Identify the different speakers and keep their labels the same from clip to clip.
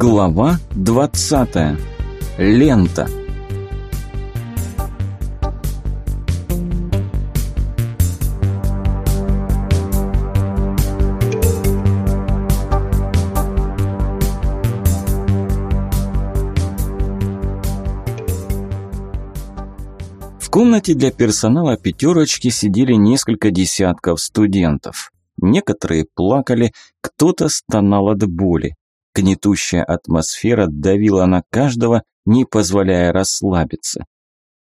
Speaker 1: Глава 20. Лента. В комнате для персонала пятерочки сидели несколько десятков студентов. Некоторые плакали, кто-то стонал от боли. Гнетущая атмосфера давила на каждого, не позволяя расслабиться.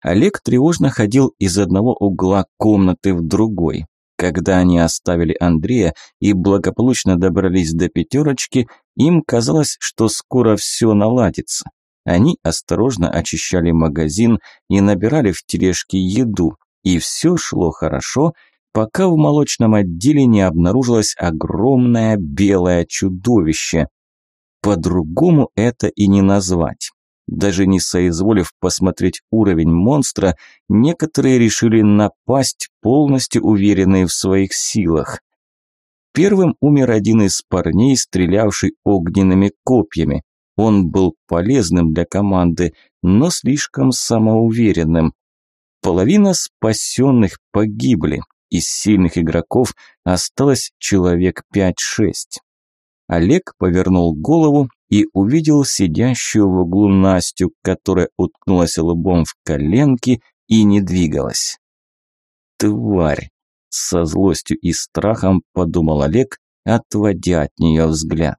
Speaker 1: Олег тревожно ходил из одного угла комнаты в другой. Когда они оставили Андрея и благополучно добрались до пятерочки, им казалось, что скоро все наладится. Они осторожно очищали магазин и набирали в тележки еду, и все шло хорошо, пока в молочном отделе не обнаружилось огромное белое чудовище. По-другому это и не назвать. Даже не соизволив посмотреть уровень монстра, некоторые решили напасть, полностью уверенные в своих силах. Первым умер один из парней, стрелявший огненными копьями. Он был полезным для команды, но слишком самоуверенным. Половина спасенных погибли, из сильных игроков осталось человек 5-6. Олег повернул голову и увидел сидящую в углу Настю, которая уткнулась лбом в коленки и не двигалась. «Тварь!» – со злостью и страхом подумал Олег, отводя от нее взгляд.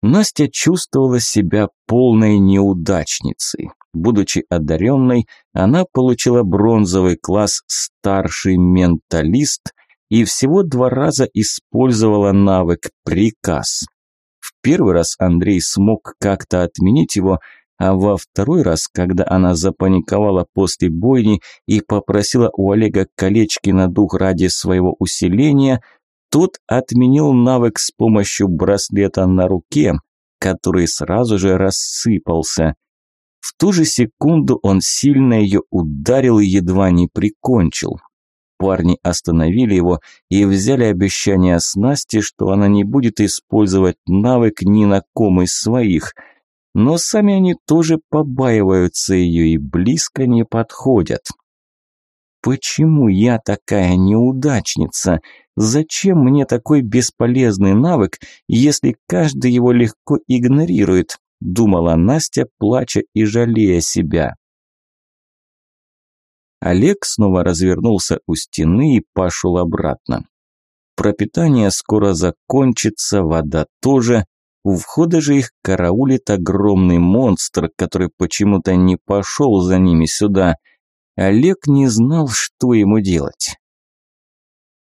Speaker 1: Настя чувствовала себя полной неудачницей. Будучи одаренной, она получила бронзовый класс «старший менталист» и всего два раза использовала навык «приказ». В первый раз Андрей смог как-то отменить его, а во второй раз, когда она запаниковала после бойни и попросила у Олега колечки на дух ради своего усиления – тот отменил навык с помощью браслета на руке, который сразу же рассыпался. В ту же секунду он сильно ее ударил и едва не прикончил. Парни остановили его и взяли обещание с Настей, что она не будет использовать навык ни на ком из своих. Но сами они тоже побаиваются ее и близко не подходят. Почему я такая неудачница? Зачем мне такой бесполезный навык, если каждый его легко игнорирует? Думала Настя, плача и жалея себя. Олег снова развернулся у стены и пошел обратно. Пропитание скоро закончится, вода тоже. У входа же их караулит огромный монстр, который почему-то не пошел за ними сюда – Олег не знал, что ему делать.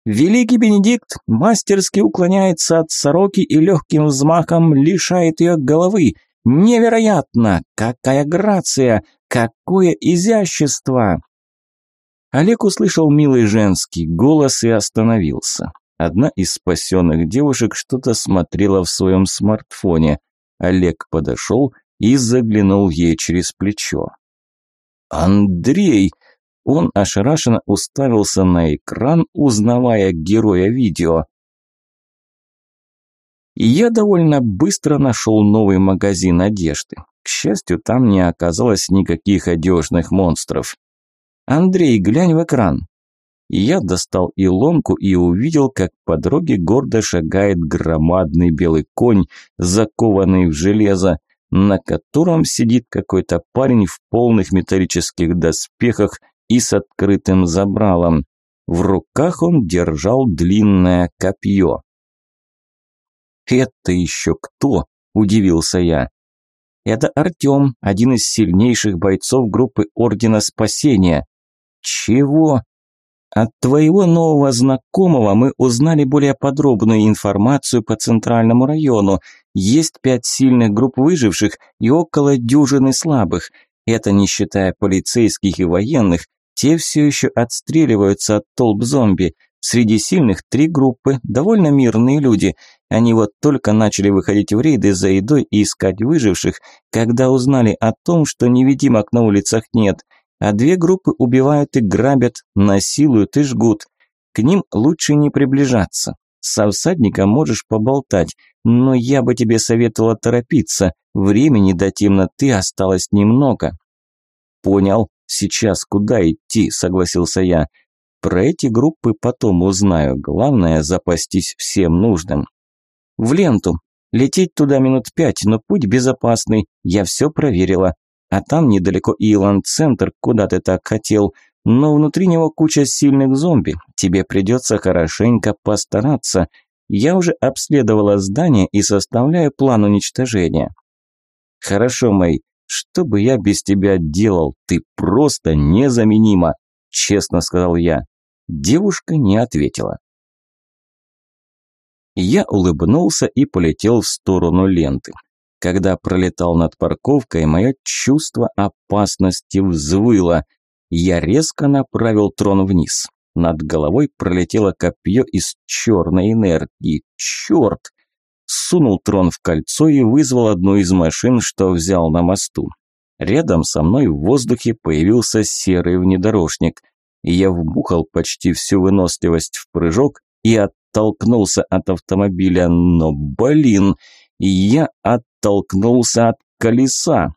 Speaker 1: Великий Бенедикт мастерски уклоняется от сороки и легким взмахом лишает ее головы. Невероятно! Какая грация! Какое изящество! Олег услышал милый женский голос и остановился. Одна из спасенных девушек что-то смотрела в своем смартфоне. Олег подошел и заглянул ей через плечо. «Андрей!» Он ошарашенно уставился на экран, узнавая героя видео. Я довольно быстро нашел новый магазин одежды. К счастью, там не оказалось никаких одежных монстров. «Андрей, глянь в экран». Я достал илонку и увидел, как по дороге гордо шагает громадный белый конь, закованный в железо, на котором сидит какой-то парень в полных металлических доспехах и с открытым забралом. В руках он держал длинное копье. «Это еще кто?» – удивился я. «Это Артем, один из сильнейших бойцов группы Ордена Спасения». «Чего?» От твоего нового знакомого мы узнали более подробную информацию по центральному району. Есть пять сильных групп выживших и около дюжины слабых. Это не считая полицейских и военных. Те все еще отстреливаются от толп зомби. Среди сильных три группы, довольно мирные люди. Они вот только начали выходить в рейды за едой и искать выживших, когда узнали о том, что невидимок на улицах нет. А две группы убивают и грабят, насилуют и жгут. К ним лучше не приближаться. Со всадником можешь поболтать, но я бы тебе советовала торопиться. Времени до темноты осталось немного». «Понял. Сейчас куда идти?» – согласился я. «Про эти группы потом узнаю. Главное – запастись всем нужным». «В ленту. Лететь туда минут пять, но путь безопасный. Я все проверила. А там недалеко Илон-центр, куда ты так хотел. Но внутри него куча сильных зомби. Тебе придется хорошенько постараться. Я уже обследовала здание и составляю план уничтожения. Хорошо, Мэй. Что бы я без тебя делал? Ты просто незаменима, честно сказал я. Девушка не ответила. Я улыбнулся и полетел в сторону ленты. Когда пролетал над парковкой, мое чувство опасности взвыло. Я резко направил трон вниз. Над головой пролетело копье из черной энергии. Черт! Сунул трон в кольцо и вызвал одну из машин, что взял на мосту. Рядом со мной в воздухе появился серый внедорожник. Я вбухал почти всю выносливость в прыжок и оттолкнулся от автомобиля, но, блин, я оттолкнулся от колеса.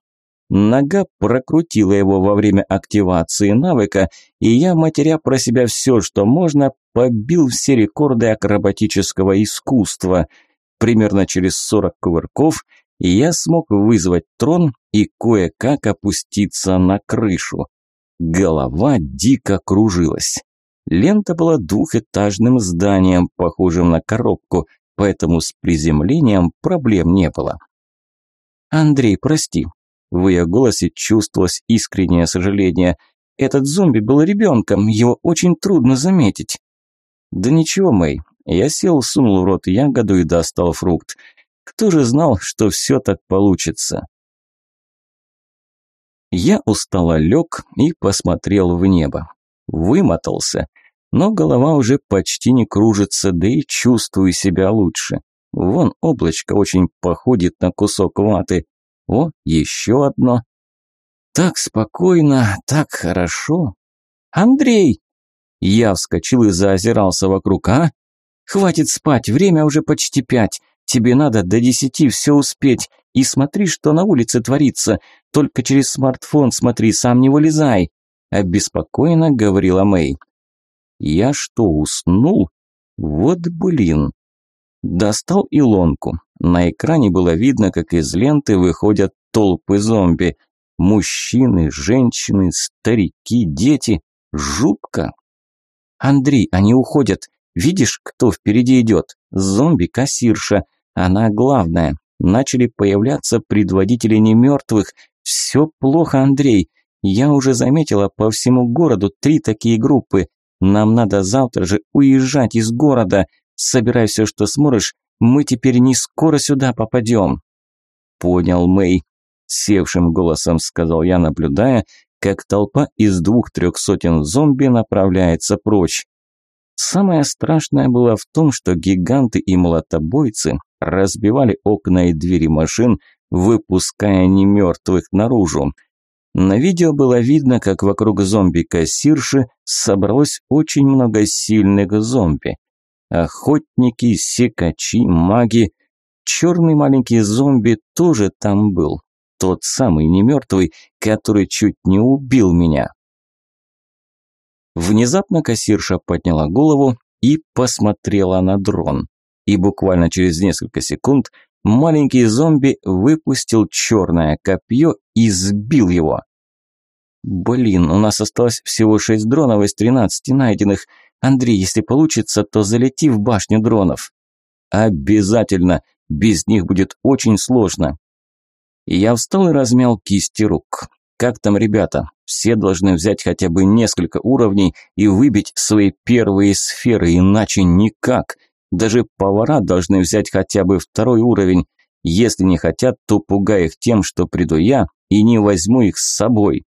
Speaker 1: Нога прокрутила его во время активации навыка, и я, матеря про себя все, что можно, побил все рекорды акробатического искусства. Примерно через 40 кувырков я смог вызвать трон и кое-как опуститься на крышу. Голова дико кружилась. Лента была двухэтажным зданием, похожим на коробку, поэтому с приземлением проблем не было. «Андрей, прости», в ее голосе чувствовалось искреннее сожаление. Этот зомби был ребенком, его очень трудно заметить. Да ничего, Мэй. Я сел, сунул в рот ягоду и достал фрукт. Кто же знал, что все так получится? Я устало лег и посмотрел в небо. Вымотался, но голова уже почти не кружится, да и чувствую себя лучше. Вон облачко очень походит на кусок ваты. О, еще одно. Так спокойно, так хорошо. Андрей! Я вскочил и заозирался вокруг. А? Хватит спать, время уже почти пять. Тебе надо до десяти все успеть. И смотри, что на улице творится. Только через смартфон смотри, сам не вылезай. Обеспокоенно говорила Мэй. Я что, уснул? Вот блин. Достал илонку. На экране было видно, как из ленты выходят толпы зомби. Мужчины, женщины, старики, дети. Жутко. Андрей, они уходят. Видишь, кто впереди идет? Зомби-кассирша. Она главная. Начали появляться предводители немертвых. Все плохо, Андрей. Я уже заметила по всему городу три такие группы. Нам надо завтра же уезжать из города. Собирай все, что сможешь. Мы теперь не скоро сюда попадем. Понял, Мэй. Севшим голосом сказал я, наблюдая, как толпа из двух-трех сотен зомби направляется прочь. Самое страшное было в том, что гиганты и молотобойцы разбивали окна и двери машин, выпуская немертвых наружу. На видео было видно, как вокруг зомби-кассирши собралось очень много сильных зомби. Охотники, секачи, маги. Черный маленький зомби тоже там был. Тот самый немертвый, который чуть не убил меня. Внезапно кассирша подняла голову и посмотрела на дрон. И буквально через несколько секунд маленький зомби выпустил черное копье и сбил его. Блин, у нас осталось всего шесть дронов из тринадцати найденных. Андрей, если получится, то залети в башню дронов. Обязательно. Без них будет очень сложно. Я встал и размял кисти рук. Как там ребята? Все должны взять хотя бы несколько уровней и выбить свои первые сферы, иначе никак. Даже повара должны взять хотя бы второй уровень. Если не хотят, то пугай их тем, что приду я и не возьму их с собой.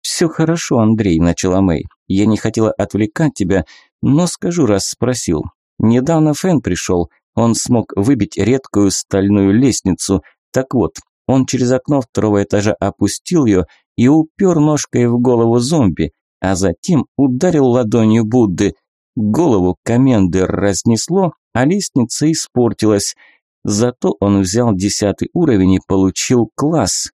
Speaker 1: «Все хорошо, Андрей», – начала Мэй. «Я не хотела отвлекать тебя, но скажу, раз спросил. Недавно Фэн пришел, он смог выбить редкую стальную лестницу. Так вот, он через окно второго этажа опустил ее и упер ножкой в голову зомби, а затем ударил ладонью Будды. Голову коменды разнесло, а лестница испортилась. Зато он взял десятый уровень и получил класс.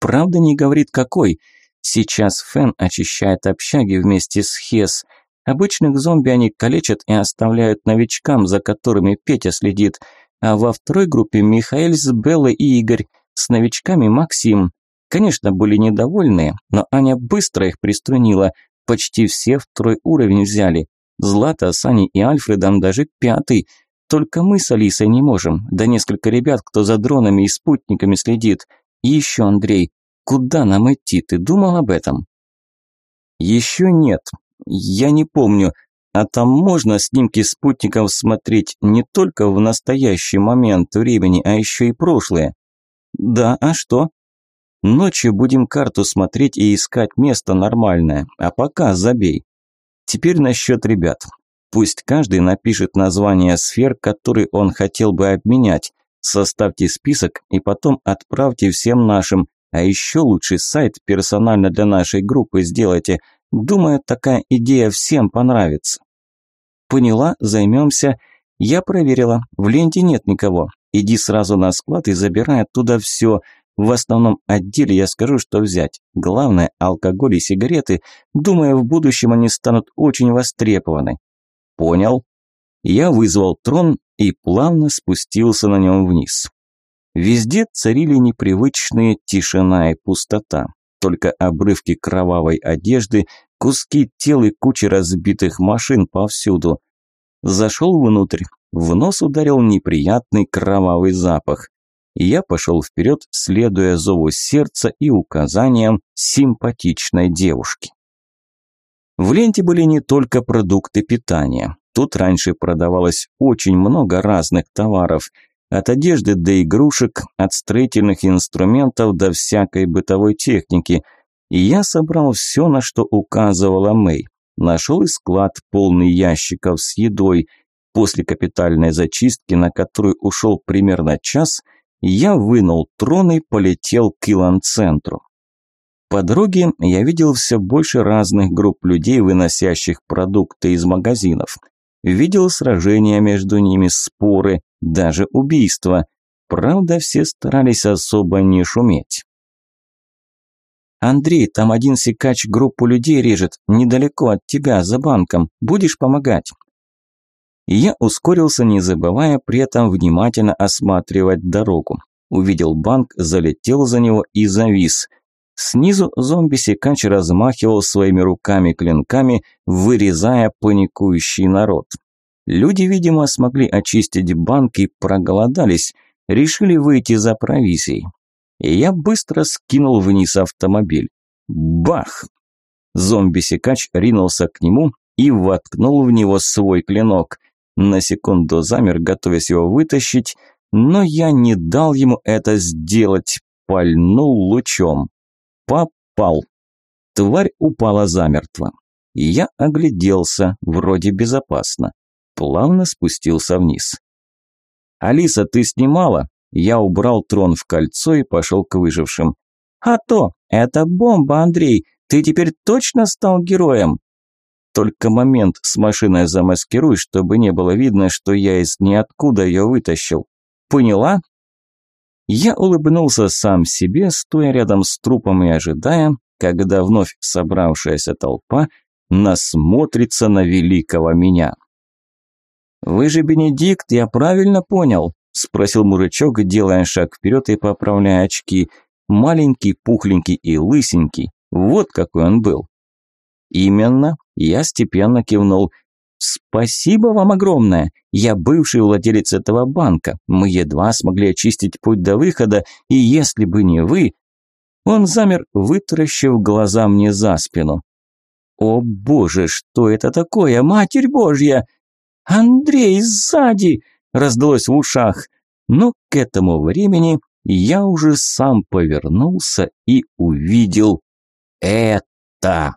Speaker 1: Правда не говорит какой. Сейчас Фен очищает общаги вместе с Хес. Обычных зомби они калечат и оставляют новичкам, за которыми Петя следит. А во второй группе Михаэль с Беллой и Игорь. С новичками Максим. Конечно, были недовольные, но Аня быстро их приструнила. Почти все второй уровень взяли. Злата, Сани и Альфредом даже пятый. Только мы с Алисой не можем. Да несколько ребят, кто за дронами и спутниками следит. И еще, Андрей, куда нам идти? Ты думал об этом? Еще нет. Я не помню. А там можно снимки спутников смотреть не только в настоящий момент времени, а еще и прошлое. Да, а что? Ночью будем карту смотреть и искать место нормальное, а пока забей. Теперь насчет ребят. Пусть каждый напишет название сфер, которые он хотел бы обменять. Составьте список и потом отправьте всем нашим. А еще лучше сайт персонально для нашей группы сделайте. Думаю, такая идея всем понравится. Поняла, займемся. Я проверила, в ленте нет никого. Иди сразу на склад и забирай оттуда все – в основном отделе я скажу, что взять. Главное – алкоголь и сигареты. Думаю, в будущем они станут очень востребованы. Понял. Я вызвал трон и плавно спустился на нем вниз. Везде царили непривычные тишина и пустота. Только обрывки кровавой одежды, куски тел и кучи разбитых машин повсюду. Зашел внутрь. В нос ударил неприятный кровавый запах я пошел вперед, следуя зову сердца и указаниям симпатичной девушки. В ленте были не только продукты питания. Тут раньше продавалось очень много разных товаров. От одежды до игрушек, от строительных инструментов до всякой бытовой техники. И я собрал все, на что указывала Мэй. Нашел и склад, полный ящиков с едой. После капитальной зачистки, на которую ушел примерно час – я вынул трон и полетел к Илан-центру. По дороге я видел все больше разных групп людей, выносящих продукты из магазинов. Видел сражения между ними, споры, даже убийства. Правда, все старались особо не шуметь. «Андрей, там один секач группу людей режет, недалеко от тебя, за банком. Будешь помогать?» Я ускорился, не забывая при этом внимательно осматривать дорогу. Увидел банк, залетел за него и завис. Снизу зомби-секач размахивал своими руками-клинками, вырезая паникующий народ. Люди, видимо, смогли очистить банк и проголодались, решили выйти за провизией. И я быстро скинул вниз автомобиль. Бах! Зомби-секач ринулся к нему и воткнул в него свой клинок. На секунду замер, готовясь его вытащить, но я не дал ему это сделать, пальнул лучом. Попал. Тварь упала замертво. Я огляделся, вроде безопасно. Плавно спустился вниз. «Алиса, ты снимала?» Я убрал трон в кольцо и пошел к выжившим. «А то, это бомба, Андрей! Ты теперь точно стал героем?» Только момент с машиной замаскируй, чтобы не было видно, что я из ниоткуда ее вытащил. Поняла? Я улыбнулся сам себе, стоя рядом с трупом и ожидая, когда вновь собравшаяся толпа насмотрится на великого меня. «Вы же Бенедикт, я правильно понял?» – спросил мужичок, делая шаг вперед и поправляя очки. Маленький, пухленький и лысенький. Вот какой он был. «Именно», – я степенно кивнул. «Спасибо вам огромное. Я бывший владелец этого банка. Мы едва смогли очистить путь до выхода, и если бы не вы...» Он замер, вытаращив глаза мне за спину. «О боже, что это такое, Матерь Божья!» «Андрей, сзади!» – раздалось в ушах. Но к этому времени я уже сам повернулся и увидел это.